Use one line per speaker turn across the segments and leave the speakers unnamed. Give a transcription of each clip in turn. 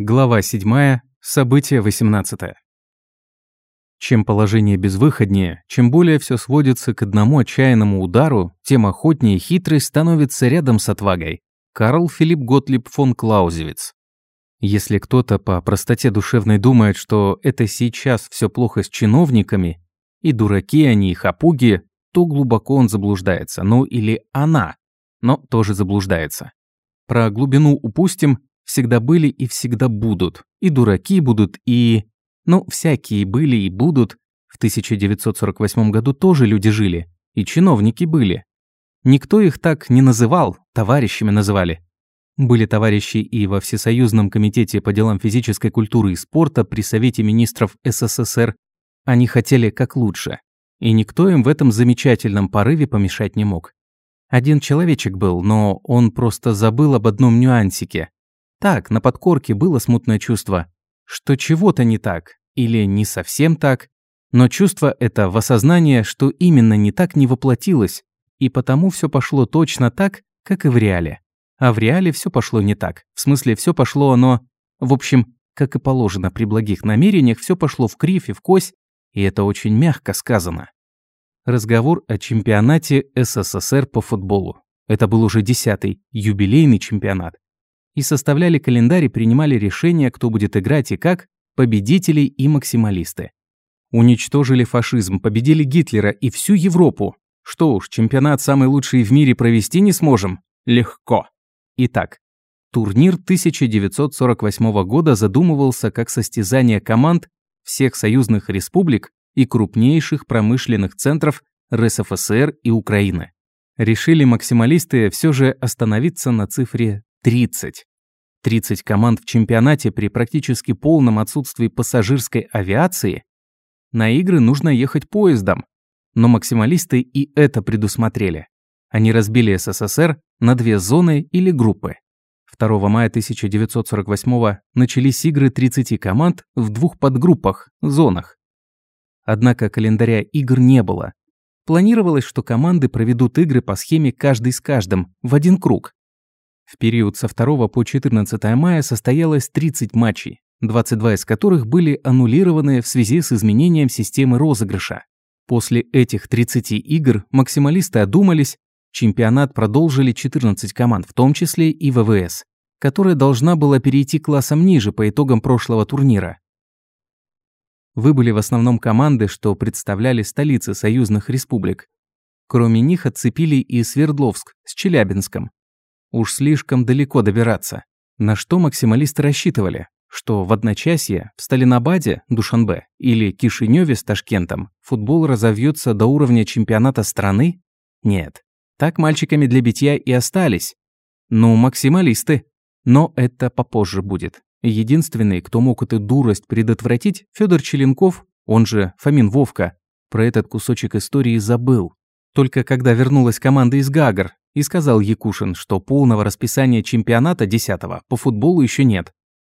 Глава 7. Событие 18. Чем положение безвыходнее, чем более все сводится к одному отчаянному удару, тем охотнее хитрость становится рядом с отвагой. Карл Филипп Готлиб фон Клаузевиц. Если кто-то по простоте душевной думает, что это сейчас все плохо с чиновниками, и дураки они, и хапуги, то глубоко он заблуждается. Ну или она, но тоже заблуждается. Про глубину упустим, всегда были и всегда будут. И дураки будут, и... Ну, всякие были и будут. В 1948 году тоже люди жили. И чиновники были. Никто их так не называл, товарищами называли. Были товарищи и во Всесоюзном комитете по делам физической культуры и спорта при Совете министров СССР. Они хотели как лучше. И никто им в этом замечательном порыве помешать не мог. Один человечек был, но он просто забыл об одном нюансике. Так, на подкорке было смутное чувство, что чего-то не так, или не совсем так, но чувство это в осознание, что именно не так не воплотилось, и потому все пошло точно так, как и в реале. А в реале все пошло не так. В смысле, все пошло оно... В общем, как и положено при благих намерениях, все пошло в кривь и в кось, и это очень мягко сказано. Разговор о чемпионате СССР по футболу. Это был уже десятый, юбилейный чемпионат и составляли календарь и принимали решения, кто будет играть и как, победители и максималисты. Уничтожили фашизм, победили Гитлера и всю Европу. Что уж, чемпионат самый лучший в мире провести не сможем? Легко. Итак, турнир 1948 года задумывался как состязание команд всех союзных республик и крупнейших промышленных центров РСФСР и Украины. Решили максималисты все же остановиться на цифре 30. 30 команд в чемпионате при практически полном отсутствии пассажирской авиации, на игры нужно ехать поездом. Но максималисты и это предусмотрели. Они разбили СССР на две зоны или группы. 2 мая 1948 начались игры 30 команд в двух подгруппах, зонах. Однако календаря игр не было. Планировалось, что команды проведут игры по схеме каждый с каждым, в один круг. В период со 2 по 14 мая состоялось 30 матчей, 22 из которых были аннулированы в связи с изменением системы розыгрыша. После этих 30 игр максималисты одумались, чемпионат продолжили 14 команд, в том числе и ВВС, которая должна была перейти классом ниже по итогам прошлого турнира. Выбыли в основном команды, что представляли столицы союзных республик. Кроме них отцепили и Свердловск с Челябинском, Уж слишком далеко добираться. На что максималисты рассчитывали? Что в одночасье в Сталинабаде, Душанбе или Кишиневе с Ташкентом футбол разовьется до уровня чемпионата страны? Нет. Так мальчиками для битья и остались. Ну, максималисты. Но это попозже будет. Единственный, кто мог эту дурость предотвратить, Федор Челенков, он же Фомин Вовка, про этот кусочек истории забыл. Только когда вернулась команда из Гагар, и сказал Якушин, что полного расписания чемпионата 10 по футболу еще нет.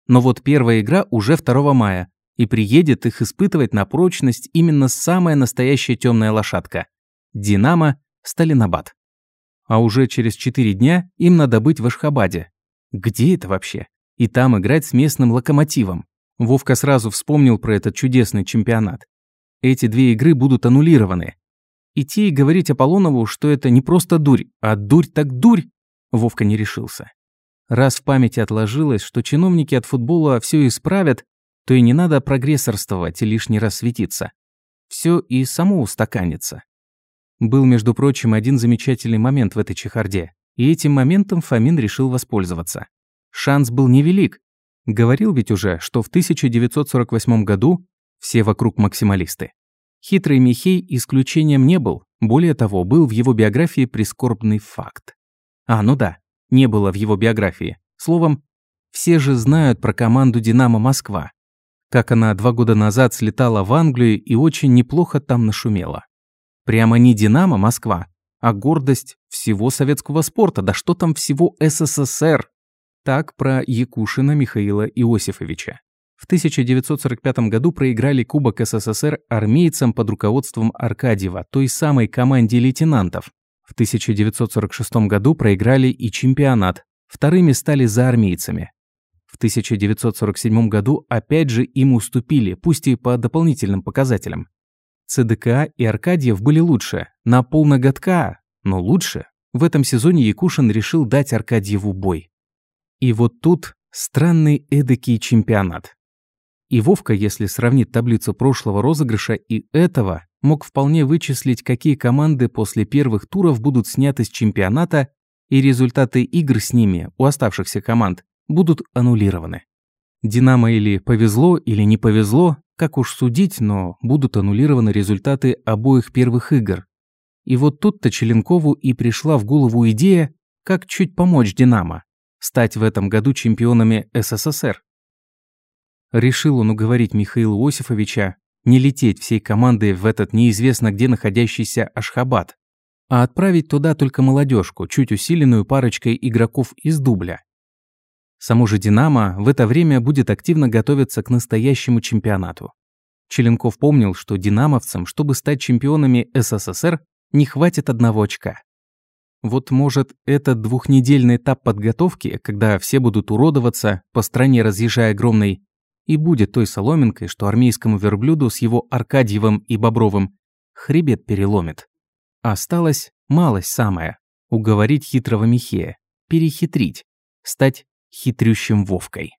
Но вот первая игра уже 2 мая, и приедет их испытывать на прочность именно самая настоящая темная лошадка – «Динамо» Сталинабад. А уже через 4 дня им надо быть в Ашхабаде. Где это вообще? И там играть с местным локомотивом. Вовка сразу вспомнил про этот чудесный чемпионат. Эти две игры будут аннулированы, Идти и говорить Аполлонову, что это не просто дурь, а дурь так дурь, Вовка не решился. Раз в памяти отложилось, что чиновники от футбола все исправят, то и не надо прогрессорствовать и лишний раз светиться. Все и само устаканится. Был, между прочим, один замечательный момент в этой чехарде, и этим моментом Фомин решил воспользоваться. Шанс был невелик. Говорил ведь уже, что в 1948 году все вокруг максималисты. Хитрый Михей исключением не был, более того, был в его биографии прискорбный факт. А, ну да, не было в его биографии. Словом, все же знают про команду «Динамо Москва», как она два года назад слетала в Англию и очень неплохо там нашумела. Прямо не «Динамо Москва», а гордость всего советского спорта, да что там всего СССР. Так про Якушина Михаила Иосифовича. В 1945 году проиграли Кубок СССР армейцам под руководством Аркадьева, той самой команде лейтенантов. В 1946 году проиграли и чемпионат. Вторыми стали за армейцами. В 1947 году опять же им уступили, пусть и по дополнительным показателям. ЦДКА и Аркадьев были лучше, на полноготка, но лучше. В этом сезоне Якушин решил дать Аркадьеву бой. И вот тут странный эдакий чемпионат. И Вовка, если сравнить таблицу прошлого розыгрыша и этого, мог вполне вычислить, какие команды после первых туров будут сняты с чемпионата, и результаты игр с ними у оставшихся команд будут аннулированы. Динамо или повезло, или не повезло, как уж судить, но будут аннулированы результаты обоих первых игр. И вот тут-то Челенкову и пришла в голову идея, как чуть помочь Динамо, стать в этом году чемпионами СССР. Решил он уговорить Михаила Осифовича не лететь всей командой в этот неизвестно где находящийся Ашхабад, а отправить туда только молодежку, чуть усиленную парочкой игроков из дубля. Само же «Динамо» в это время будет активно готовиться к настоящему чемпионату. Челенков помнил, что «Динамовцам», чтобы стать чемпионами СССР, не хватит одного очка. Вот может этот двухнедельный этап подготовки, когда все будут уродоваться, по стране разъезжая огромной, и будет той соломинкой, что армейскому верблюду с его Аркадьевым и Бобровым хребет переломит. Осталось малость самая – уговорить хитрого Михея, перехитрить, стать хитрющим Вовкой.